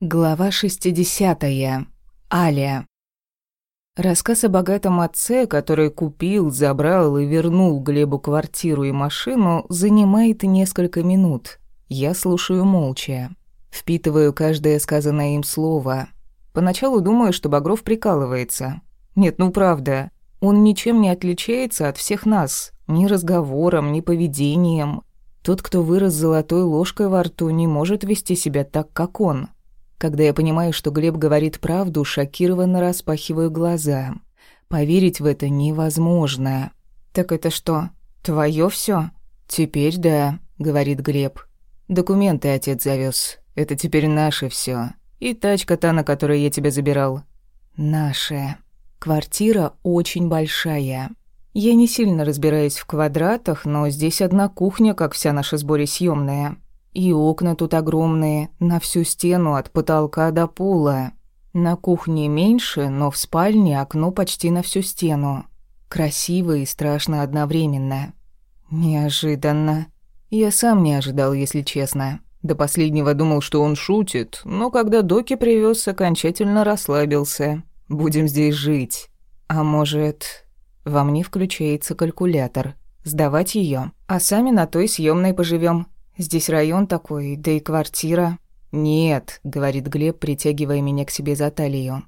Глава 60. Аля. Рассказ о богатом отце, который купил, забрал и вернул Глебу квартиру и машину, занимает несколько минут. Я слушаю молча. Впитываю каждое сказанное им слово. Поначалу думаю, что Багров прикалывается. Нет, ну правда. Он ничем не отличается от всех нас. Ни разговором, ни поведением. Тот, кто вырос золотой ложкой во рту, не может вести себя так, как он. Когда я понимаю, что Глеб говорит правду, шокированно распахиваю глаза. Поверить в это невозможно. «Так это что, твое все? «Теперь да», — говорит Глеб. «Документы отец завез. Это теперь наше все. И тачка та, на которой я тебя забирал». «Наша. Квартира очень большая. Я не сильно разбираюсь в квадратах, но здесь одна кухня, как вся наша сборе съемная. И окна тут огромные, на всю стену от потолка до пола. На кухне меньше, но в спальне окно почти на всю стену. Красиво и страшно одновременно. Неожиданно. Я сам не ожидал, если честно. До последнего думал, что он шутит, но когда Доки привез, окончательно расслабился. Будем здесь жить. А может, во мне включается калькулятор. Сдавать ее, а сами на той съемной поживем. Здесь район такой, да и квартира. Нет, говорит Глеб, притягивая меня к себе за талию.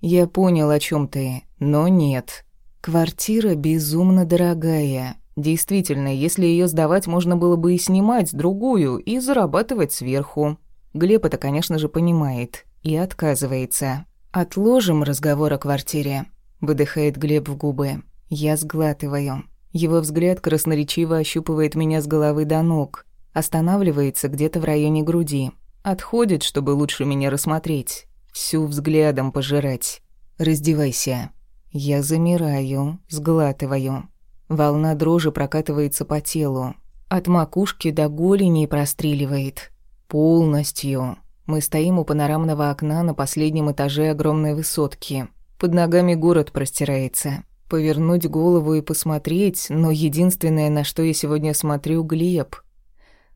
Я понял, о чем ты, но нет. Квартира безумно дорогая. Действительно, если ее сдавать, можно было бы и снимать другую и зарабатывать сверху. Глеб это, конечно же, понимает и отказывается. Отложим разговор о квартире, выдыхает Глеб в губы. Я сглатываю. Его взгляд красноречиво ощупывает меня с головы до ног. Останавливается где-то в районе груди. Отходит, чтобы лучше меня рассмотреть. Всю взглядом пожирать. «Раздевайся». Я замираю, сглатываю. Волна дрожи прокатывается по телу. От макушки до голени простреливает. Полностью. Мы стоим у панорамного окна на последнем этаже огромной высотки. Под ногами город простирается. Повернуть голову и посмотреть, но единственное, на что я сегодня смотрю, Глеб —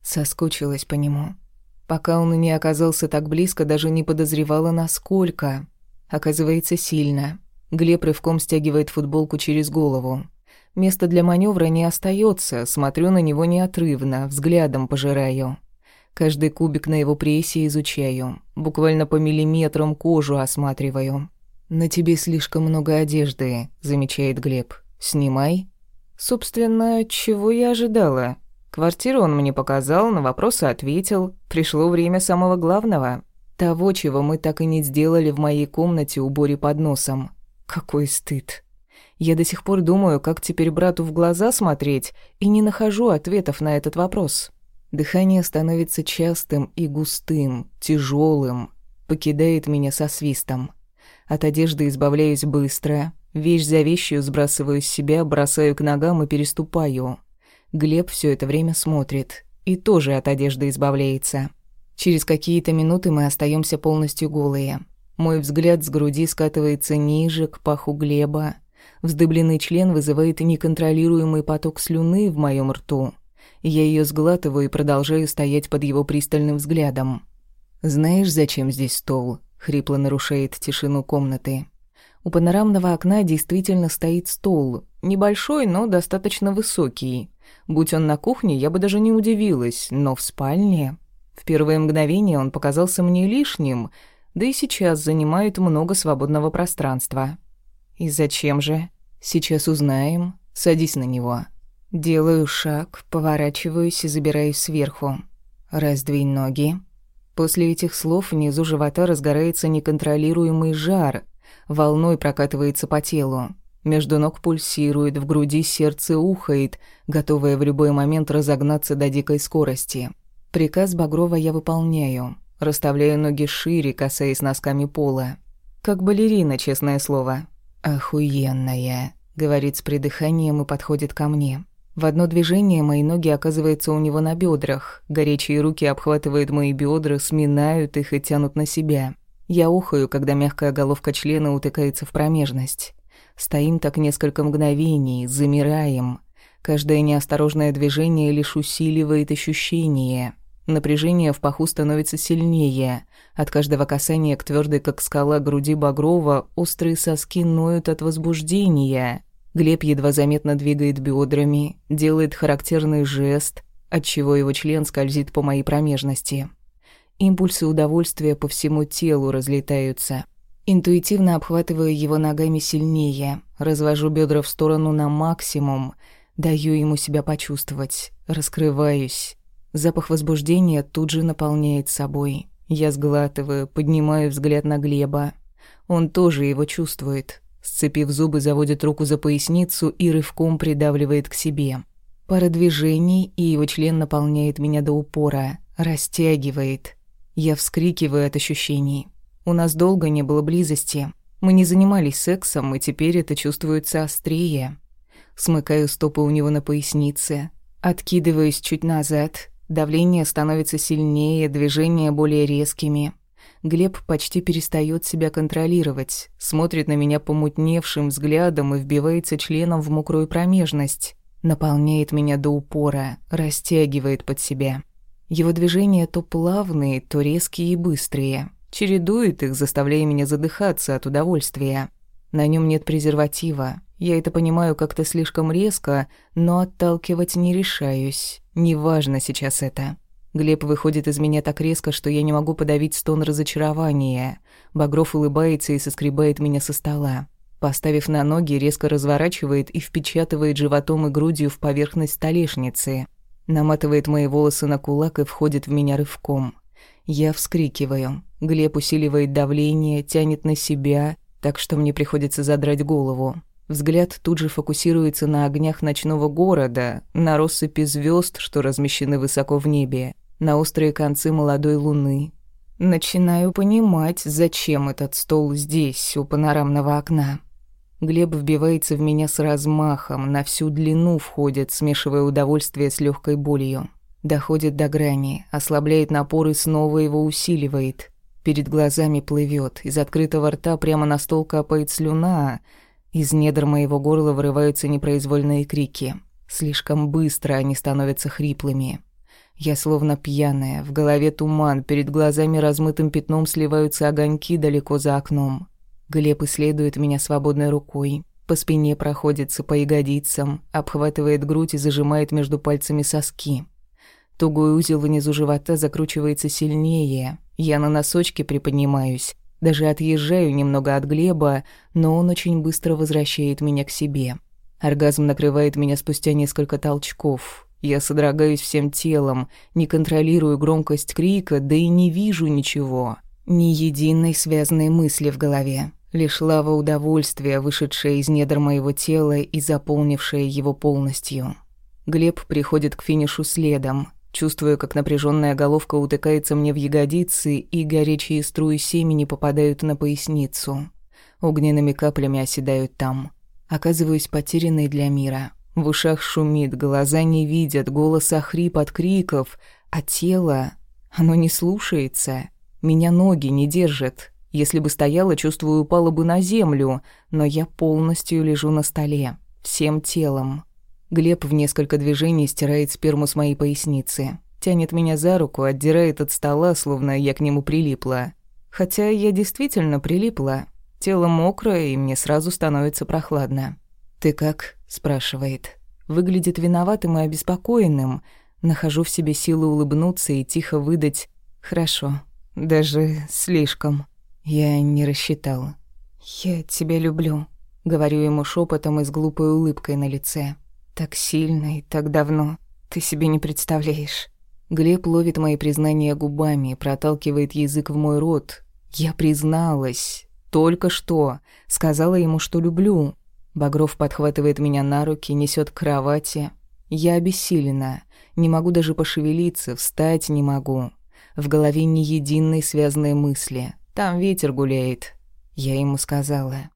Соскучилась по нему. Пока он не оказался так близко, даже не подозревала, насколько. Оказывается, сильно. Глеб рывком стягивает футболку через голову. Места для маневра не остается. смотрю на него неотрывно, взглядом пожираю. Каждый кубик на его прессе изучаю, буквально по миллиметрам кожу осматриваю. «На тебе слишком много одежды», — замечает Глеб. «Снимай». Собственно, чего я ожидала? Квартиру он мне показал, на вопросы ответил. Пришло время самого главного. Того, чего мы так и не сделали в моей комнате у Бори под носом. Какой стыд. Я до сих пор думаю, как теперь брату в глаза смотреть, и не нахожу ответов на этот вопрос. Дыхание становится частым и густым, тяжелым, покидает меня со свистом. От одежды избавляюсь быстро, вещь за вещью сбрасываю с себя, бросаю к ногам и переступаю. Глеб все это время смотрит и тоже от одежды избавляется. Через какие-то минуты мы остаемся полностью голые. Мой взгляд с груди скатывается ниже, к паху Глеба. Вздыбленный член вызывает неконтролируемый поток слюны в моем рту. Я ее сглатываю и продолжаю стоять под его пристальным взглядом. «Знаешь, зачем здесь стол?» — хрипло нарушает тишину комнаты. У панорамного окна действительно стоит стол. Небольшой, но достаточно высокий. Будь он на кухне, я бы даже не удивилась, но в спальне... В первое мгновение он показался мне лишним, да и сейчас занимает много свободного пространства. И зачем же? Сейчас узнаем. Садись на него. Делаю шаг, поворачиваюсь и забираюсь сверху. Раздвинь ноги. После этих слов внизу живота разгорается неконтролируемый жар, волной прокатывается по телу. Между ног пульсирует, в груди сердце ухает, готовое в любой момент разогнаться до дикой скорости. Приказ Багрова я выполняю. Расставляю ноги шире, касаясь носками пола. Как балерина, честное слово. «Охуенная», — говорит с придыханием и подходит ко мне. В одно движение мои ноги оказываются у него на бедрах. Горячие руки обхватывают мои бедра, сминают их и тянут на себя. Я ухаю, когда мягкая головка члена утыкается в промежность. Стоим так несколько мгновений, замираем. Каждое неосторожное движение лишь усиливает ощущение. Напряжение в паху становится сильнее. От каждого касания к твердой, как скала, груди Багрова острые соски ноют от возбуждения. Глеб едва заметно двигает бедрами, делает характерный жест, отчего его член скользит по моей промежности. Импульсы удовольствия по всему телу разлетаются. Интуитивно обхватываю его ногами сильнее, развожу бедра в сторону на максимум, даю ему себя почувствовать, раскрываюсь. Запах возбуждения тут же наполняет собой. Я сглатываю, поднимаю взгляд на Глеба. Он тоже его чувствует. Сцепив зубы, заводит руку за поясницу и рывком придавливает к себе. Пара движений, и его член наполняет меня до упора, растягивает. Я вскрикиваю от ощущений. У нас долго не было близости. Мы не занимались сексом, и теперь это чувствуется острее. Смыкаю стопы у него на пояснице, откидываюсь чуть назад. Давление становится сильнее, движения более резкими. Глеб почти перестает себя контролировать, смотрит на меня помутневшим взглядом и вбивается членом в мокрую промежность. Наполняет меня до упора, растягивает под себя. Его движения то плавные, то резкие и быстрые чередует их, заставляя меня задыхаться от удовольствия. На нем нет презерватива. Я это понимаю как-то слишком резко, но отталкивать не решаюсь. Неважно сейчас это. Глеб выходит из меня так резко, что я не могу подавить стон разочарования. Багров улыбается и соскребает меня со стола. Поставив на ноги, резко разворачивает и впечатывает животом и грудью в поверхность столешницы. Наматывает мои волосы на кулак и входит в меня рывком. Я вскрикиваю. Глеб усиливает давление, тянет на себя, так что мне приходится задрать голову. Взгляд тут же фокусируется на огнях ночного города, на россыпи звезд, что размещены высоко в небе, на острые концы молодой луны. Начинаю понимать, зачем этот стол здесь, у панорамного окна. Глеб вбивается в меня с размахом, на всю длину входит, смешивая удовольствие с легкой болью. Доходит до грани, ослабляет напор и снова его усиливает. Перед глазами плывет, из открытого рта прямо на стол капает слюна, из недр моего горла вырываются непроизвольные крики. Слишком быстро они становятся хриплыми. Я словно пьяная, в голове туман, перед глазами размытым пятном сливаются огоньки далеко за окном. Глеб исследует меня свободной рукой, по спине проходится по ягодицам, обхватывает грудь и зажимает между пальцами соски. Тугой узел внизу живота закручивается сильнее. Я на носочки приподнимаюсь. Даже отъезжаю немного от Глеба, но он очень быстро возвращает меня к себе. Оргазм накрывает меня спустя несколько толчков. Я содрогаюсь всем телом, не контролирую громкость крика, да и не вижу ничего. Ни единой связанной мысли в голове. Лишь лава удовольствия, вышедшая из недр моего тела и заполнившая его полностью. Глеб приходит к финишу следом. Чувствую, как напряженная головка утыкается мне в ягодицы, и горячие струи семени попадают на поясницу. Огненными каплями оседают там. Оказываюсь потерянной для мира. В ушах шумит, глаза не видят, голос охрип от криков, а тело... Оно не слушается. Меня ноги не держат. Если бы стояла, чувствую, упала бы на землю, но я полностью лежу на столе, всем телом. Глеб в несколько движений стирает сперму с моей поясницы. Тянет меня за руку, отдирает от стола, словно я к нему прилипла. Хотя я действительно прилипла. Тело мокрое, и мне сразу становится прохладно. «Ты как?» – спрашивает. Выглядит виноватым и обеспокоенным. Нахожу в себе силы улыбнуться и тихо выдать «хорошо». Даже слишком. Я не рассчитала. «Я тебя люблю», — говорю ему шепотом и с глупой улыбкой на лице. Так сильно и так давно. Ты себе не представляешь. Глеб ловит мои признания губами, проталкивает язык в мой рот. Я призналась. Только что. Сказала ему, что люблю. Багров подхватывает меня на руки, несет к кровати. Я обессилена. Не могу даже пошевелиться, встать не могу. В голове ни единой связанной мысли. Там ветер гуляет. Я ему сказала.